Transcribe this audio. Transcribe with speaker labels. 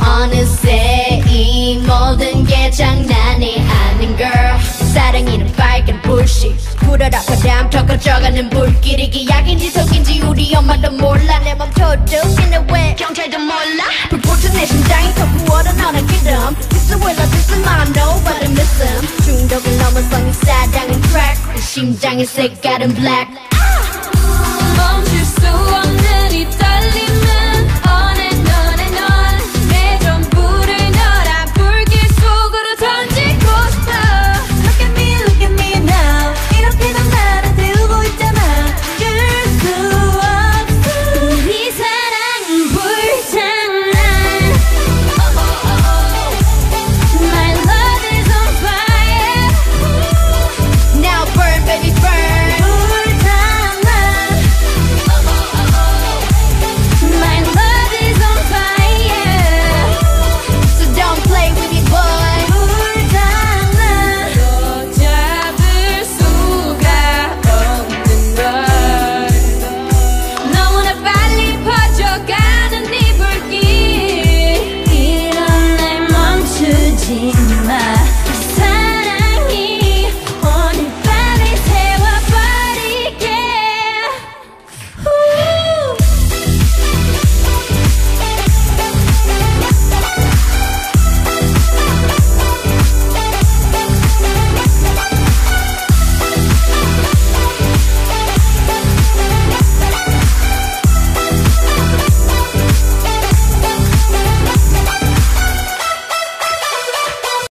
Speaker 1: 어느새 이 모든 게 장난이 아닌 걸 사랑이는 빨간 불씨. 불어라 바람 터져가는 불길 이게 약인지 속인지 우리 엄마도 몰라. 내맘 터져있는 왜? 경찰도 몰라. 불붙은 내 심장이 터부어라 너는 기름. This is will I this is my no but I miss. him 중독을 넘어선 이 사랑은 crack 심장의 색깔은 black.